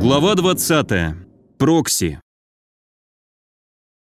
Глава 20. Прокси.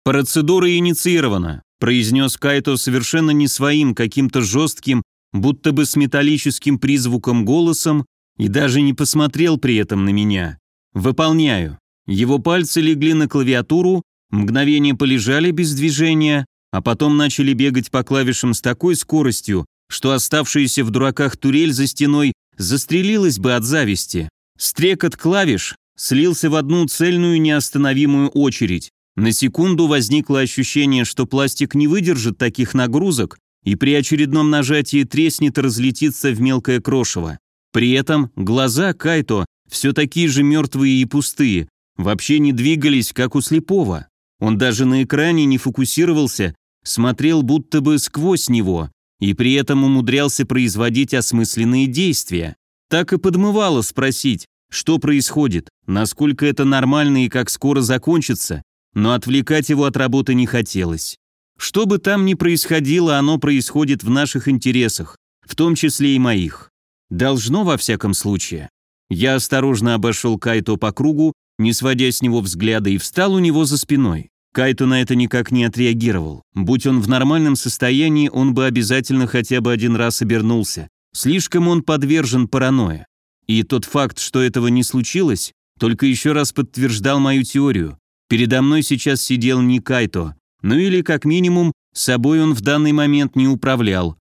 «Процедура инициирована», – произнес Кайто совершенно не своим, каким-то жестким, будто бы с металлическим призвуком голосом и даже не посмотрел при этом на меня. «Выполняю». Его пальцы легли на клавиатуру, мгновение полежали без движения, а потом начали бегать по клавишам с такой скоростью, что оставшаяся в дураках турель за стеной застрелилась бы от зависти. Стрекот клавиш слился в одну цельную неостановимую очередь. На секунду возникло ощущение, что пластик не выдержит таких нагрузок и при очередном нажатии треснет и разлетится в мелкое крошево. При этом глаза Кайто все такие же мертвые и пустые, вообще не двигались, как у слепого. Он даже на экране не фокусировался, смотрел будто бы сквозь него, и при этом умудрялся производить осмысленные действия. Так и подмывало спросить, что происходит, насколько это нормально и как скоро закончится, но отвлекать его от работы не хотелось. Что бы там ни происходило, оно происходит в наших интересах, в том числе и моих. Должно во всяком случае. Я осторожно обошел Кайто по кругу, не сводя с него взгляда, и встал у него за спиной. Кайто на это никак не отреагировал. Будь он в нормальном состоянии, он бы обязательно хотя бы один раз обернулся. Слишком он подвержен паранойе. И тот факт, что этого не случилось, только еще раз подтверждал мою теорию. Передо мной сейчас сидел не Кайто, ну или, как минимум, собой он в данный момент не управлял.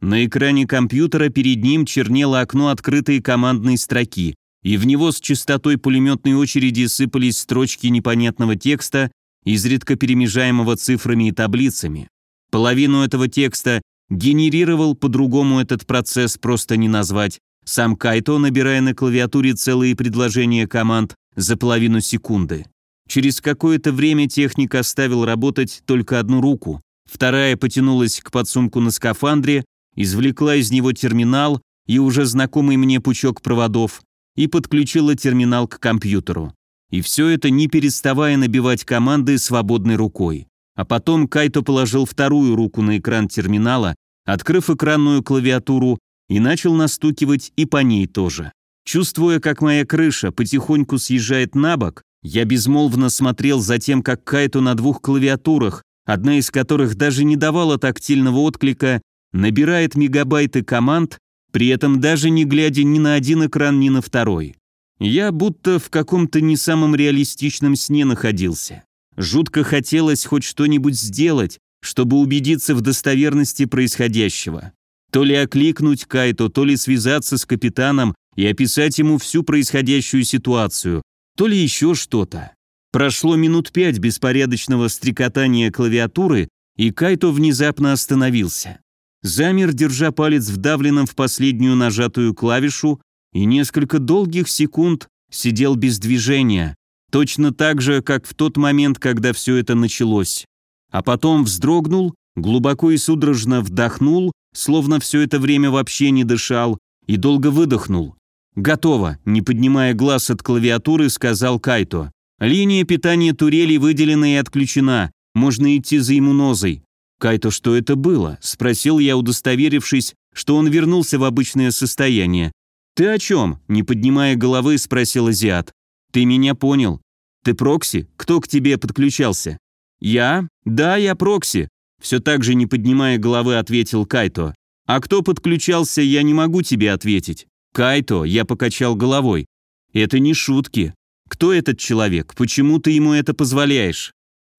На экране компьютера перед ним чернело окно открытой командной строки, и в него с частотой пулеметной очереди сыпались строчки непонятного текста, изредка перемежаемого цифрами и таблицами. Половину этого текста генерировал по-другому этот процесс просто не назвать, сам Кайто, набирая на клавиатуре целые предложения команд за половину секунды. Через какое-то время техник оставил работать только одну руку, вторая потянулась к подсумку на скафандре, извлекла из него терминал и уже знакомый мне пучок проводов и подключила терминал к компьютеру. И все это не переставая набивать команды свободной рукой. А потом Кайто положил вторую руку на экран терминала, открыв экранную клавиатуру и начал настукивать и по ней тоже. Чувствуя, как моя крыша потихоньку съезжает на бок, я безмолвно смотрел за тем, как Кайто на двух клавиатурах, одна из которых даже не давала тактильного отклика, набирает мегабайты команд, при этом даже не глядя ни на один экран, ни на второй. Я будто в каком-то не самом реалистичном сне находился. Жутко хотелось хоть что-нибудь сделать, чтобы убедиться в достоверности происходящего. То ли окликнуть Кайто, то ли связаться с капитаном и описать ему всю происходящую ситуацию, то ли еще что-то. Прошло минут пять беспорядочного стрекотания клавиатуры, и Кайто внезапно остановился. Замер, держа палец вдавленным в последнюю нажатую клавишу, и несколько долгих секунд сидел без движения, точно так же, как в тот момент, когда все это началось. А потом вздрогнул, глубоко и судорожно вдохнул словно все это время вообще не дышал, и долго выдохнул. «Готово», — не поднимая глаз от клавиатуры, сказал Кайто. «Линия питания турели выделена и отключена, можно идти за иммунозой». «Кайто, что это было?» — спросил я, удостоверившись, что он вернулся в обычное состояние. «Ты о чем?» — не поднимая головы, спросил азиат. «Ты меня понял. Ты прокси? Кто к тебе подключался?» «Я? Да, я прокси. Все так же, не поднимая головы, ответил Кайто. «А кто подключался, я не могу тебе ответить». «Кайто», я покачал головой. «Это не шутки. Кто этот человек? Почему ты ему это позволяешь?»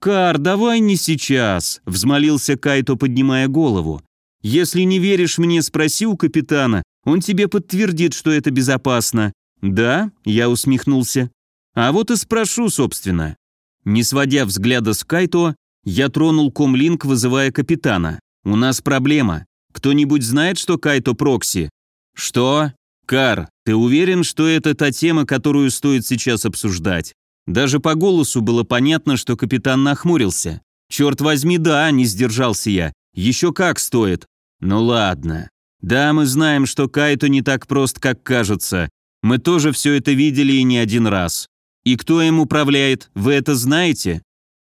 «Кар, давай не сейчас», — взмолился Кайто, поднимая голову. «Если не веришь мне, спроси у капитана, он тебе подтвердит, что это безопасно». «Да?» — я усмехнулся. «А вот и спрошу, собственно». Не сводя взгляда с Кайто, я тронул комлинк, вызывая капитана. «У нас проблема. Кто-нибудь знает, что Кайто прокси?» «Что?» «Кар, ты уверен, что это та тема, которую стоит сейчас обсуждать?» Даже по голосу было понятно, что капитан нахмурился. «Черт возьми, да, не сдержался я. Еще как стоит». «Ну ладно. Да, мы знаем, что Кайто не так прост, как кажется. Мы тоже все это видели и не один раз. И кто им управляет, вы это знаете?»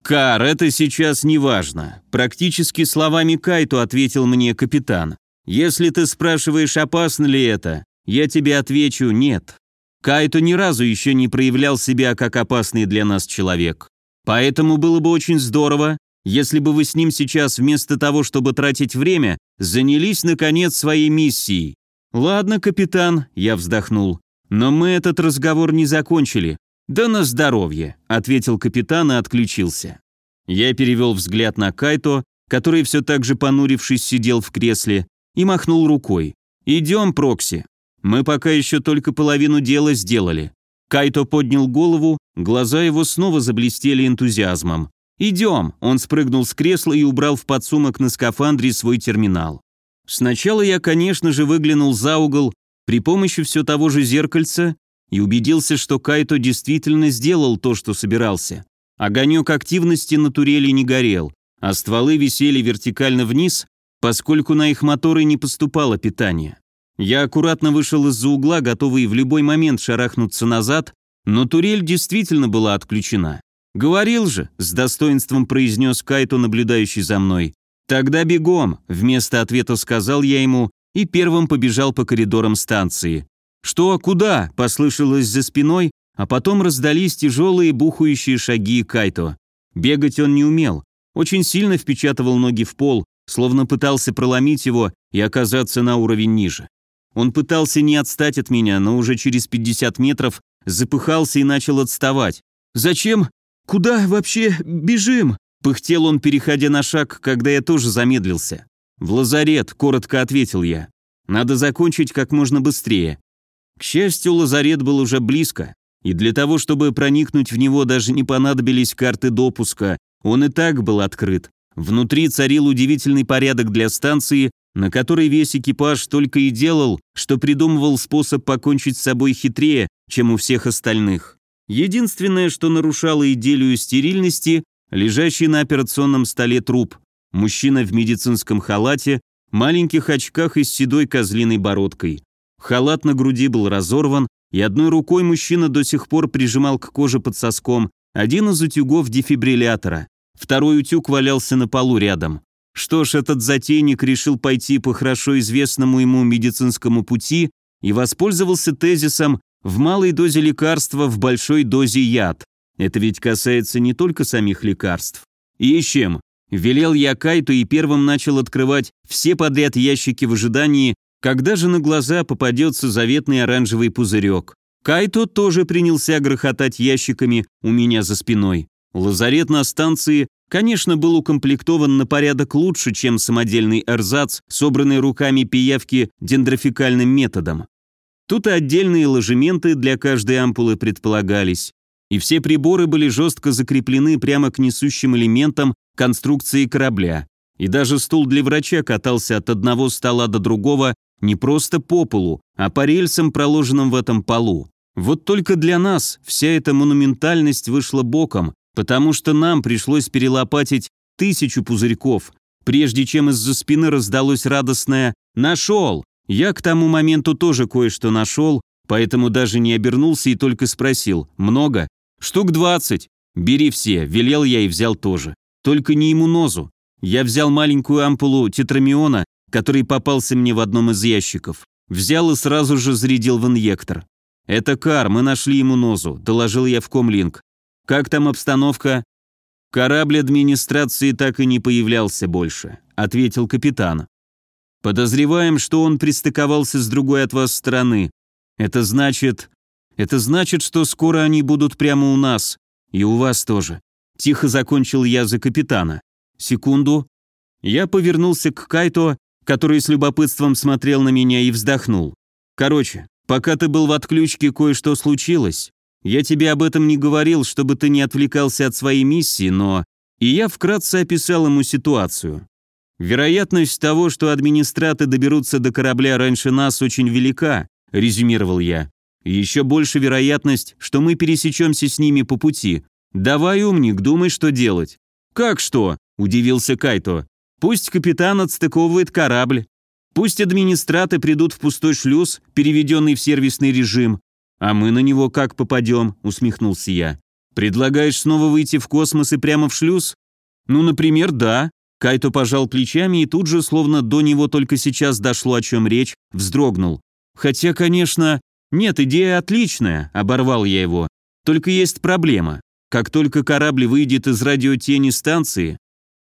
«Кар, это сейчас не важно», – практически словами Кайту ответил мне капитан. «Если ты спрашиваешь, опасно ли это, я тебе отвечу «нет». Кайто ни разу еще не проявлял себя как опасный для нас человек. Поэтому было бы очень здорово, если бы вы с ним сейчас вместо того, чтобы тратить время, занялись, наконец, своей миссией. «Ладно, капитан», — я вздохнул, — «но мы этот разговор не закончили. Да на здоровье», — ответил капитан и отключился. Я перевел взгляд на Кайто, который все так же понурившись сидел в кресле, и махнул рукой. «Идем, Прокси». Мы пока еще только половину дела сделали. Кайто поднял голову, глаза его снова заблестели энтузиазмом. «Идем!» Он спрыгнул с кресла и убрал в подсумок на скафандре свой терминал. Сначала я, конечно же, выглянул за угол при помощи все того же зеркальца и убедился, что Кайто действительно сделал то, что собирался. Огонек активности на турели не горел, а стволы висели вертикально вниз, поскольку на их моторы не поступало питание. Я аккуратно вышел из-за угла, готовый в любой момент шарахнуться назад, но турель действительно была отключена. «Говорил же», — с достоинством произнес Кайто, наблюдающий за мной. «Тогда бегом», — вместо ответа сказал я ему и первым побежал по коридорам станции. «Что, куда?» — послышалось за спиной, а потом раздались тяжелые бухающие шаги Кайто. Бегать он не умел, очень сильно впечатывал ноги в пол, словно пытался проломить его и оказаться на уровень ниже. Он пытался не отстать от меня, но уже через 50 метров запыхался и начал отставать. «Зачем? Куда вообще бежим?» Пыхтел он, переходя на шаг, когда я тоже замедлился. «В лазарет», — коротко ответил я. «Надо закончить как можно быстрее». К счастью, лазарет был уже близко, и для того, чтобы проникнуть в него, даже не понадобились карты допуска, он и так был открыт. Внутри царил удивительный порядок для станции, на которой весь экипаж только и делал, что придумывал способ покончить с собой хитрее, чем у всех остальных. Единственное, что нарушало идею стерильности, лежащий на операционном столе труп, мужчина в медицинском халате, маленьких очках и с седой козлиной бородкой. Халат на груди был разорван, и одной рукой мужчина до сих пор прижимал к коже под соском один из утюгов дефибриллятора. Второй утюг валялся на полу рядом. Что ж, этот затейник решил пойти по хорошо известному ему медицинскому пути и воспользовался тезисом «в малой дозе лекарства, в большой дозе яд». Это ведь касается не только самих лекарств. И чем? Велел я Кайту и первым начал открывать все подряд ящики в ожидании, когда же на глаза попадется заветный оранжевый пузырек. Кайто тоже принялся грохотать ящиками у меня за спиной. Лазарет на станции конечно, был укомплектован на порядок лучше, чем самодельный эрзац, собранный руками пиявки дендрофикальным методом. Тут и отдельные ложементы для каждой ампулы предполагались, и все приборы были жестко закреплены прямо к несущим элементам конструкции корабля. И даже стул для врача катался от одного стола до другого не просто по полу, а по рельсам, проложенным в этом полу. Вот только для нас вся эта монументальность вышла боком, потому что нам пришлось перелопатить тысячу пузырьков, прежде чем из-за спины раздалось радостное «Нашел!». Я к тому моменту тоже кое-что нашел, поэтому даже не обернулся и только спросил «Много?» «Штук двадцать». «Бери все», велел я и взял тоже. Только не иммунозу. Я взял маленькую ампулу тетрамиона, который попался мне в одном из ящиков. Взял и сразу же зарядил в инъектор. «Это Кар, мы нашли иммунозу», – доложил я в комлинг. Как там обстановка?» «Корабль администрации так и не появлялся больше», — ответил капитан. «Подозреваем, что он пристыковался с другой от вас стороны. Это значит... Это значит, что скоро они будут прямо у нас. И у вас тоже». Тихо закончил я за капитана. Секунду. Я повернулся к Кайто, который с любопытством смотрел на меня и вздохнул. «Короче, пока ты был в отключке, кое-что случилось. Я тебе об этом не говорил, чтобы ты не отвлекался от своей миссии, но...» И я вкратце описал ему ситуацию. «Вероятность того, что администраты доберутся до корабля раньше нас, очень велика», — резюмировал я. «Еще больше вероятность, что мы пересечемся с ними по пути. Давай, умник, думай, что делать». «Как что?» — удивился Кайто. «Пусть капитан отстыковывает корабль. Пусть администраты придут в пустой шлюз, переведенный в сервисный режим. «А мы на него как попадем?» – усмехнулся я. Предлагаешь снова выйти в космос и прямо в шлюз? Ну, например, да. Кайто пожал плечами и тут же, словно до него только сейчас дошло, о чем речь, вздрогнул. Хотя, конечно... Нет, идея отличная, оборвал я его. Только есть проблема. Как только корабль выйдет из радиотени станции,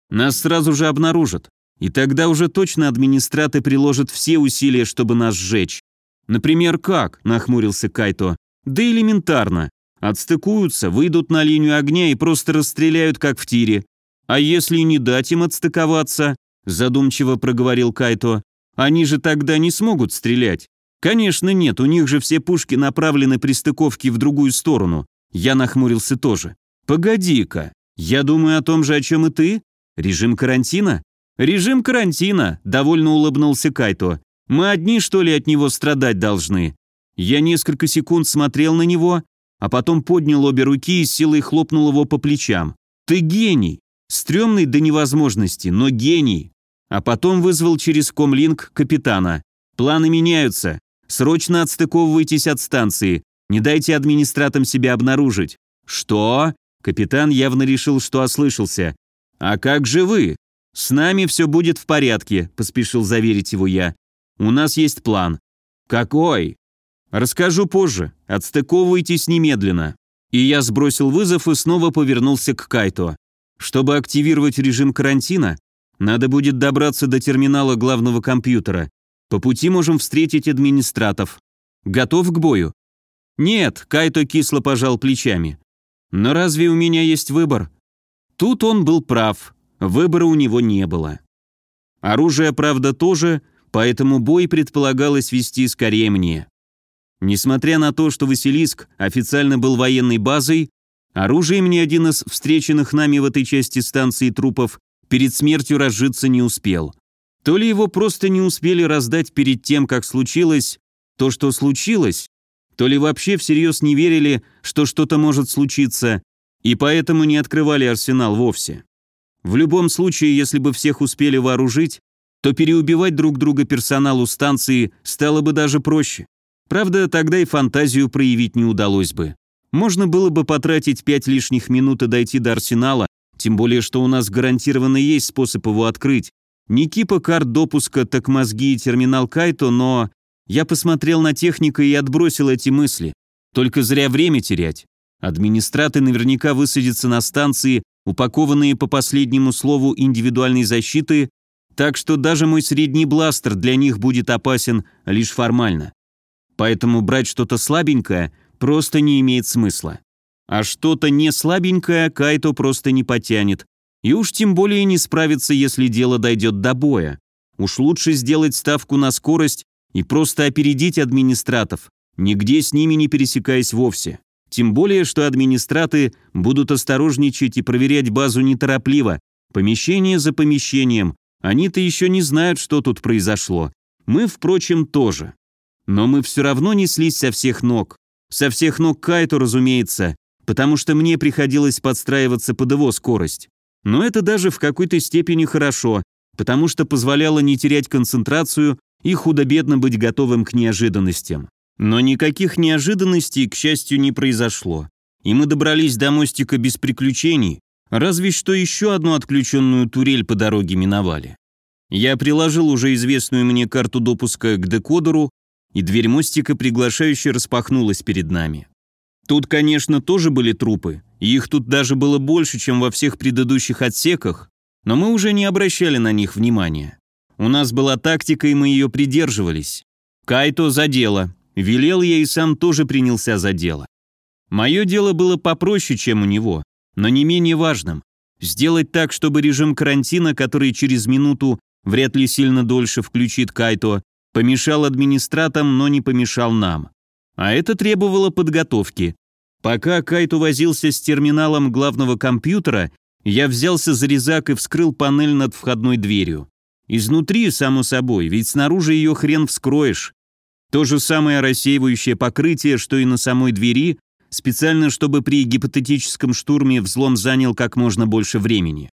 нас сразу же обнаружат. И тогда уже точно администраты приложат все усилия, чтобы нас сжечь. Например, как? Нахмурился Кайто. Да элементарно. Отстыкуются, выйдут на линию огня и просто расстреляют, как в тире. А если не дать им отстыковаться, задумчиво проговорил Кайто, они же тогда не смогут стрелять. Конечно, нет, у них же все пушки направлены при стыковке в другую сторону. Я нахмурился тоже. Погоди-ка, я думаю о том же, о чем и ты. Режим карантина? Режим карантина, довольно улыбнулся Кайто. Мы одни, что ли, от него страдать должны? Я несколько секунд смотрел на него, а потом поднял обе руки и силой хлопнул его по плечам. «Ты гений! Стремный до невозможности, но гений!» А потом вызвал через комлинк капитана. «Планы меняются. Срочно отстыковывайтесь от станции. Не дайте администратам себя обнаружить». «Что?» Капитан явно решил, что ослышался. «А как же вы?» «С нами все будет в порядке», – поспешил заверить его я. «У нас есть план». «Какой?» «Расскажу позже. Отстыковывайтесь немедленно». И я сбросил вызов и снова повернулся к Кайто. Чтобы активировать режим карантина, надо будет добраться до терминала главного компьютера. По пути можем встретить администратов. Готов к бою? Нет, Кайто кисло пожал плечами. Но разве у меня есть выбор? Тут он был прав. Выбора у него не было. Оружие, правда, тоже, поэтому бой предполагалось вести скорее мне. Несмотря на то, что Василиск официально был военной базой, оружием ни один из встреченных нами в этой части станции трупов перед смертью разжиться не успел. То ли его просто не успели раздать перед тем, как случилось то, что случилось, то ли вообще всерьез не верили, что что-то может случиться, и поэтому не открывали арсенал вовсе. В любом случае, если бы всех успели вооружить, то переубивать друг друга персоналу станции стало бы даже проще. Правда, тогда и фантазию проявить не удалось бы. Можно было бы потратить пять лишних минут и дойти до арсенала, тем более, что у нас гарантированно есть способ его открыть. Не кипа карт допуска, так мозги и терминал Кайто, но... Я посмотрел на технику и отбросил эти мысли. Только зря время терять. Администраты наверняка высадятся на станции, упакованные по последнему слову индивидуальной защиты, так что даже мой средний бластер для них будет опасен лишь формально. Поэтому брать что-то слабенькое просто не имеет смысла. А что-то не слабенькое Кайто просто не потянет. И уж тем более не справится, если дело дойдет до боя. Уж лучше сделать ставку на скорость и просто опередить администратов, нигде с ними не пересекаясь вовсе. Тем более, что администраты будут осторожничать и проверять базу неторопливо, помещение за помещением. Они-то еще не знают, что тут произошло. Мы, впрочем, тоже. Но мы все равно неслись со всех ног. Со всех ног Кайту, разумеется, потому что мне приходилось подстраиваться под его скорость. Но это даже в какой-то степени хорошо, потому что позволяло не терять концентрацию и худо-бедно быть готовым к неожиданностям. Но никаких неожиданностей, к счастью, не произошло. И мы добрались до мостика без приключений, разве что еще одну отключенную турель по дороге миновали. Я приложил уже известную мне карту допуска к декодеру и дверь мостика приглашающе распахнулась перед нами. Тут, конечно, тоже были трупы, и их тут даже было больше, чем во всех предыдущих отсеках, но мы уже не обращали на них внимания. У нас была тактика, и мы ее придерживались. Кайто за дело. Велел я и сам тоже принялся за дело. Мое дело было попроще, чем у него, но не менее важным. Сделать так, чтобы режим карантина, который через минуту вряд ли сильно дольше включит Кайто, Помешал администратам, но не помешал нам. А это требовало подготовки. Пока Кайт увозился с терминалом главного компьютера, я взялся за резак и вскрыл панель над входной дверью. Изнутри, само собой, ведь снаружи ее хрен вскроешь. То же самое рассеивающее покрытие, что и на самой двери, специально чтобы при гипотетическом штурме взлом занял как можно больше времени.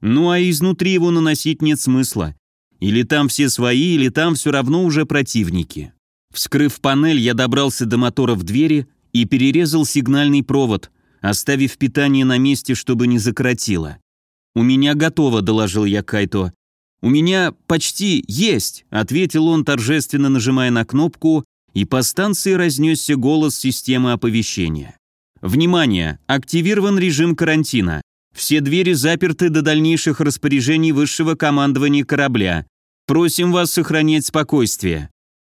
Ну а изнутри его наносить нет смысла. Или там все свои, или там все равно уже противники. Вскрыв панель, я добрался до мотора в двери и перерезал сигнальный провод, оставив питание на месте, чтобы не закоротило. «У меня готово», — доложил я Кайто. «У меня почти есть», — ответил он, торжественно нажимая на кнопку, и по станции разнесся голос системы оповещения. «Внимание! Активирован режим карантина. Все двери заперты до дальнейших распоряжений высшего командования корабля. Просим вас сохранять спокойствие».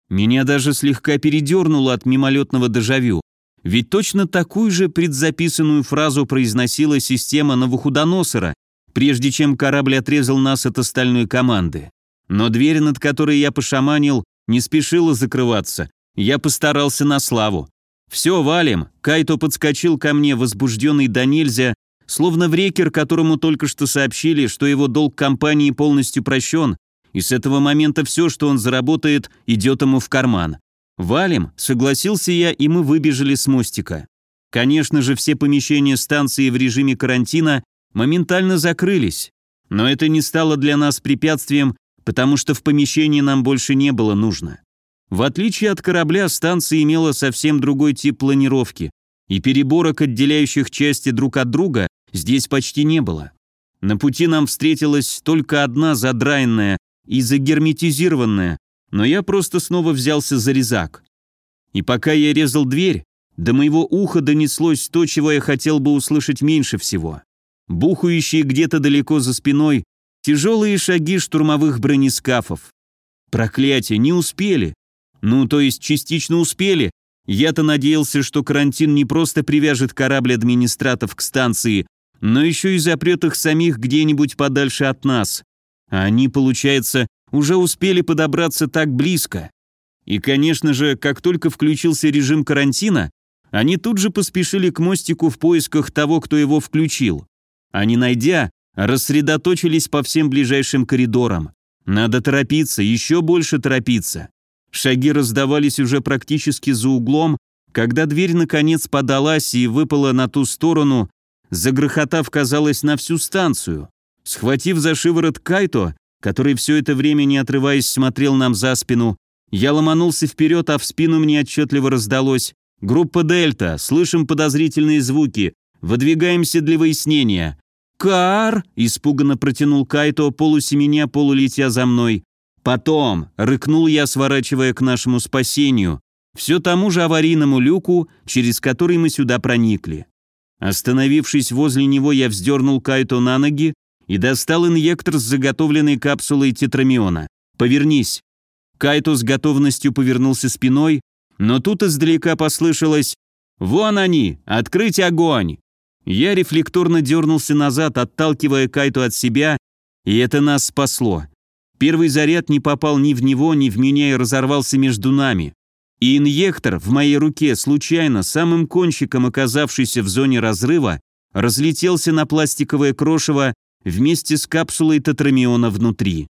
Меня даже слегка передернуло от мимолетного дежавю. Ведь точно такую же предзаписанную фразу произносила система Навуходоносора, прежде чем корабль отрезал нас от остальной команды. Но дверь, над которой я пошаманил, не спешила закрываться. Я постарался на славу. «Все, валим!» Кайто подскочил ко мне, возбужденный до нельзя, словно врекер, которому только что сообщили, что его долг компании полностью прощен, и с этого момента все, что он заработает, идет ему в карман. «Валим!» — согласился я, и мы выбежали с мостика. Конечно же, все помещения станции в режиме карантина моментально закрылись. Но это не стало для нас препятствием, потому что в помещении нам больше не было нужно. В отличие от корабля, станция имела совсем другой тип планировки, и переборок, отделяющих части друг от друга, здесь почти не было. На пути нам встретилась только одна задраенная и загерметизированная, но я просто снова взялся за резак. И пока я резал дверь, до моего уха донеслось то, чего я хотел бы услышать меньше всего бухающие где-то далеко за спиной тяжелые шаги штурмовых бронескафов. Проклятие, не успели. Ну, то есть частично успели. Я-то надеялся, что карантин не просто привяжет корабль администратов к станции, но еще и запрет их самих где-нибудь подальше от нас. А они, получается, уже успели подобраться так близко. И, конечно же, как только включился режим карантина, они тут же поспешили к мостику в поисках того, кто его включил а не найдя, рассредоточились по всем ближайшим коридорам. Надо торопиться, еще больше торопиться. Шаги раздавались уже практически за углом, когда дверь наконец подалась и выпала на ту сторону, загрохотав, казалось, на всю станцию. Схватив за шиворот Кайто, который все это время, не отрываясь, смотрел нам за спину, я ломанулся вперед, а в спину мне отчетливо раздалось «Группа Дельта, слышим подозрительные звуки, выдвигаемся для выяснения». «Кар!» – испуганно протянул Кайто, полусеменя, полулетя за мной. «Потом!» – рыкнул я, сворачивая к нашему спасению, все тому же аварийному люку, через который мы сюда проникли. Остановившись возле него, я вздернул Кайто на ноги и достал инъектор с заготовленной капсулой тетрамиона. «Повернись!» Кайто с готовностью повернулся спиной, но тут издалека послышалось «Вон они! Открыть огонь!» Я рефлекторно дернулся назад, отталкивая Кайту от себя, и это нас спасло. Первый заряд не попал ни в него, ни в меня и разорвался между нами. И инъектор в моей руке, случайно, самым кончиком оказавшийся в зоне разрыва, разлетелся на пластиковое крошево вместе с капсулой тетрамиона внутри.